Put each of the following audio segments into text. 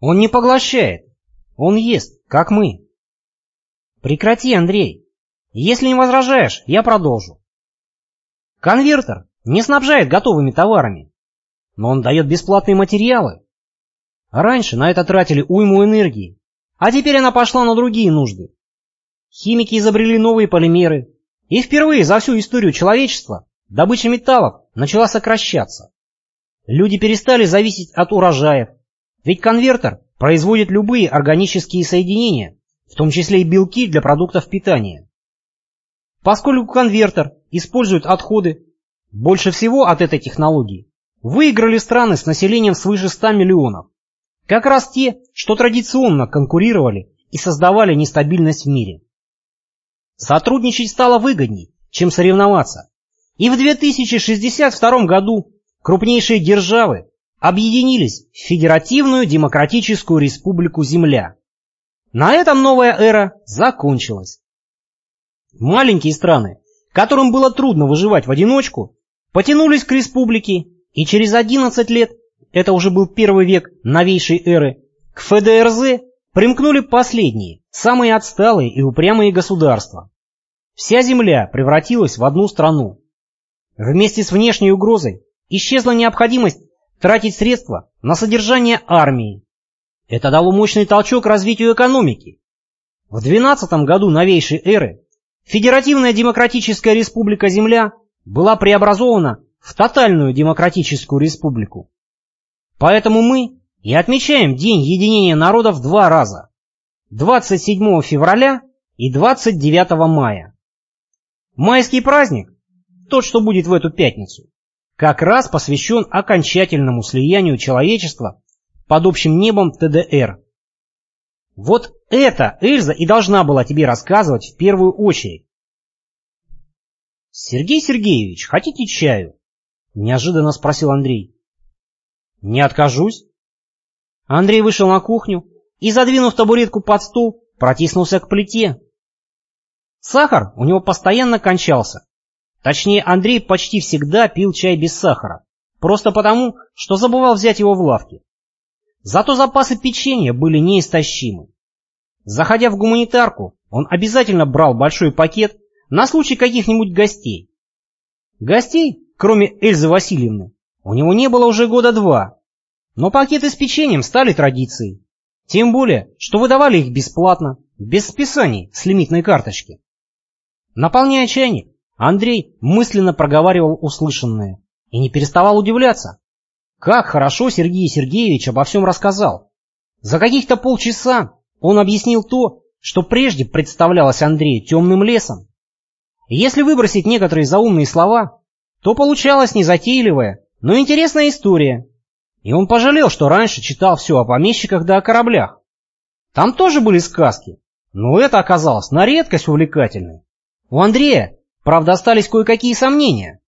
Он не поглощает. Он ест, как мы. Прекрати, Андрей. Если не возражаешь, я продолжу. Конвертер не снабжает готовыми товарами, но он дает бесплатные материалы. Раньше на это тратили уйму энергии, а теперь она пошла на другие нужды. Химики изобрели новые полимеры, и впервые за всю историю человечества добыча металлов начала сокращаться. Люди перестали зависеть от урожаев, ведь конвертер производит любые органические соединения, в том числе и белки для продуктов питания. Поскольку конвертер использует отходы, больше всего от этой технологии выиграли страны с населением свыше 100 миллионов. Как раз те, что традиционно конкурировали и создавали нестабильность в мире. Сотрудничать стало выгодней, чем соревноваться. И в 2062 году крупнейшие державы объединились в Федеративную Демократическую Республику Земля. На этом новая эра закончилась. Маленькие страны, которым было трудно выживать в одиночку, потянулись к республике, и через 11 лет, это уже был первый век новейшей эры, к ФДРЗ примкнули последние, самые отсталые и упрямые государства. Вся земля превратилась в одну страну. Вместе с внешней угрозой исчезла необходимость тратить средства на содержание армии. Это дало мощный толчок развитию экономики. В 12 году новейшей эры Федеративная Демократическая Республика Земля была преобразована в Тотальную Демократическую Республику. Поэтому мы и отмечаем День единения народов два раза. 27 февраля и 29 мая. Майский праздник, тот, что будет в эту пятницу, как раз посвящен окончательному слиянию человечества под общим небом ТДР. Вот это Эльза и должна была тебе рассказывать в первую очередь. «Сергей Сергеевич, хотите чаю?» — неожиданно спросил Андрей. «Не откажусь». Андрей вышел на кухню и, задвинув табуретку под стол, протиснулся к плите. Сахар у него постоянно кончался, Точнее, Андрей почти всегда пил чай без сахара, просто потому, что забывал взять его в лавке. Зато запасы печенья были неистощимы. Заходя в гуманитарку, он обязательно брал большой пакет на случай каких-нибудь гостей. Гостей, кроме Эльзы Васильевны, у него не было уже года два, но пакеты с печеньем стали традицией. Тем более, что выдавали их бесплатно, без списаний с лимитной карточки. Наполняя чайник, Андрей мысленно проговаривал услышанное и не переставал удивляться. Как хорошо Сергей Сергеевич обо всем рассказал. За каких-то полчаса он объяснил то, что прежде представлялось Андрею темным лесом. если выбросить некоторые заумные слова, то получалась незатейливая, но интересная история. И он пожалел, что раньше читал все о помещиках да о кораблях. Там тоже были сказки, но это оказалось на редкость увлекательной. У Андрея Правда, остались кое-какие сомнения.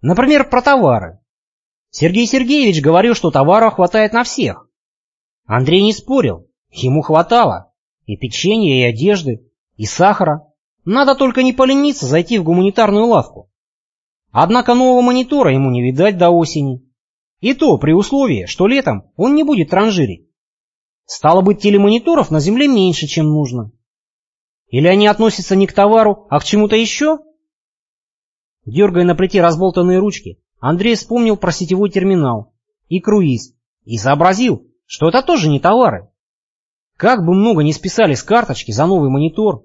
Например, про товары. Сергей Сергеевич говорил, что товара хватает на всех. Андрей не спорил, ему хватало. И печенья, и одежды, и сахара. Надо только не полениться зайти в гуманитарную лавку. Однако нового монитора ему не видать до осени. И то при условии, что летом он не будет транжирить. Стало быть, телемониторов на Земле меньше, чем нужно. Или они относятся не к товару, а к чему-то еще? Дергая на плите разболтанные ручки, Андрей вспомнил про сетевой терминал и круиз и сообразил, что это тоже не товары. Как бы много ни списали с карточки за новый монитор,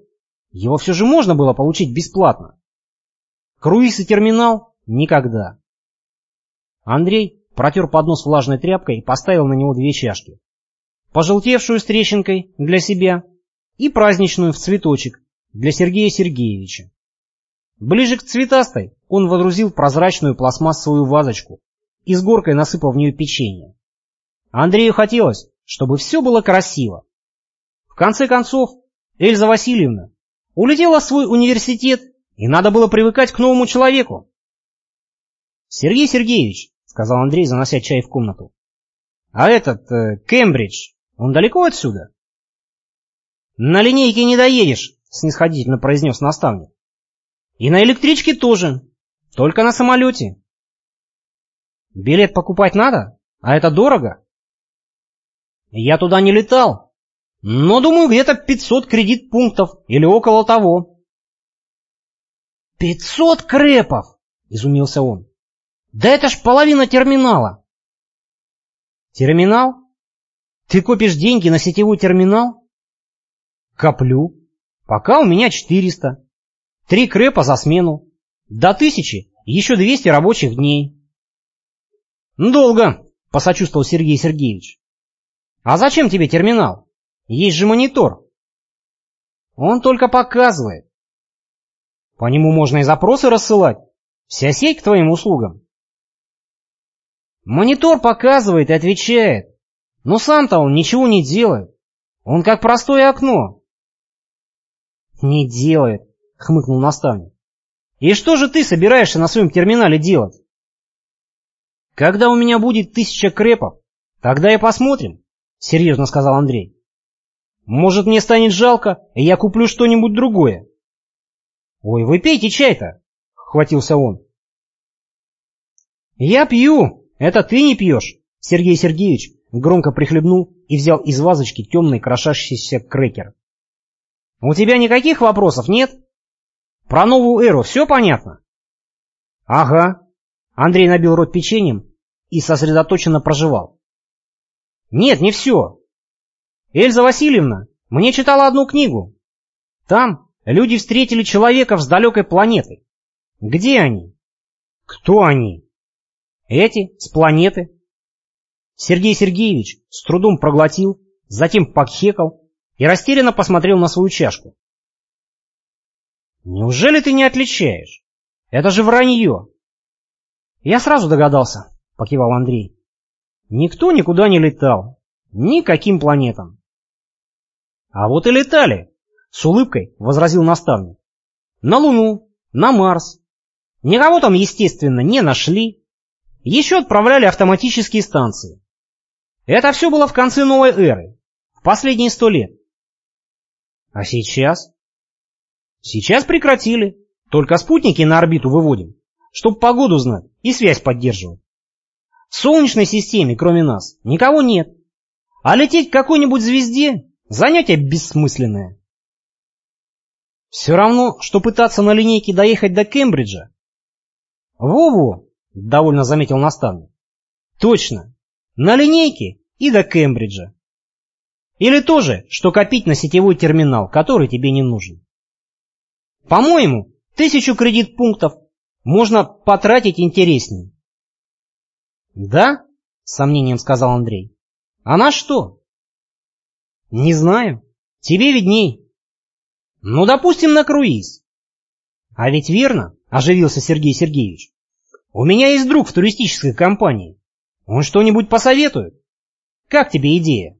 его все же можно было получить бесплатно. Круиз и терминал — никогда. Андрей протер поднос влажной тряпкой и поставил на него две чашки. Пожелтевшую с трещинкой для себя и праздничную в цветочек для Сергея Сергеевича. Ближе к цветастой он водрузил прозрачную пластмассовую вазочку и с горкой насыпал в нее печенье. Андрею хотелось, чтобы все было красиво. В конце концов, Эльза Васильевна улетела в свой университет, и надо было привыкать к новому человеку. «Сергей Сергеевич», — сказал Андрей, занося чай в комнату, — «а этот, э, Кембридж, он далеко отсюда?» «На линейке не доедешь», — снисходительно произнес наставник. И на электричке тоже. Только на самолете. Билет покупать надо? А это дорого? Я туда не летал, но думаю, где-то 500 кредит пунктов или около того. «Пятьсот крепов!» — изумился он. «Да это ж половина терминала!» «Терминал? Ты копишь деньги на сетевой терминал?» «Коплю. Пока у меня 400. Три крепа за смену. До тысячи еще 200 рабочих дней». «Долго», — посочувствовал Сергей Сергеевич. «А зачем тебе терминал? Есть же монитор». «Он только показывает. По нему можно и запросы рассылать. Вся сеть к твоим услугам. Монитор показывает и отвечает. Но сам-то он ничего не делает. Он как простое окно. Не делает, хмыкнул наставник. И что же ты собираешься на своем терминале делать? Когда у меня будет тысяча крепов, тогда и посмотрим, серьезно сказал Андрей. Может, мне станет жалко, и я куплю что-нибудь другое. «Ой, вы пейте чай-то!» — хватился он. «Я пью! Это ты не пьешь!» Сергей Сергеевич громко прихлебнул и взял из вазочки темный крошащийся крекер. «У тебя никаких вопросов нет? Про новую эру все понятно?» «Ага». Андрей набил рот печеньем и сосредоточенно проживал. «Нет, не все. Эльза Васильевна мне читала одну книгу. Там Люди встретили человека с далекой планеты. Где они? Кто они? Эти, с планеты. Сергей Сергеевич с трудом проглотил, затем покхекал и растерянно посмотрел на свою чашку. «Неужели ты не отличаешь? Это же вранье!» «Я сразу догадался», — покивал Андрей. «Никто никуда не летал. Никаким планетам». «А вот и летали», с улыбкой возразил наставник. На Луну, на Марс. Никого там, естественно, не нашли. Еще отправляли автоматические станции. Это все было в конце новой эры, в последние сто лет. А сейчас? Сейчас прекратили. Только спутники на орбиту выводим, чтобы погоду знать и связь поддерживать. В Солнечной системе, кроме нас, никого нет. А лететь к какой-нибудь звезде – занятие бессмысленное. Все равно, что пытаться на линейке доехать до Кембриджа. Во-во, довольно заметил наставник. Точно, на линейке и до Кембриджа. Или то же, что копить на сетевой терминал, который тебе не нужен. По-моему, тысячу кредит пунктов можно потратить интереснее. Да? С сомнением сказал Андрей. А на что? Не знаю. Тебе видней. Ну, допустим, на круиз. А ведь верно, оживился Сергей Сергеевич. У меня есть друг в туристической компании. Он что-нибудь посоветует? Как тебе идея?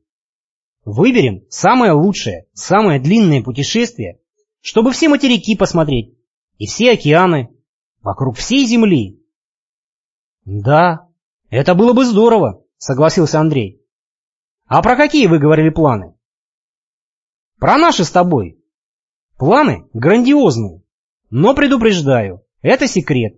Выберем самое лучшее, самое длинное путешествие, чтобы все материки посмотреть и все океаны вокруг всей Земли. Да, это было бы здорово, согласился Андрей. А про какие вы говорили планы? Про наши с тобой, Планы грандиозные, но предупреждаю, это секрет.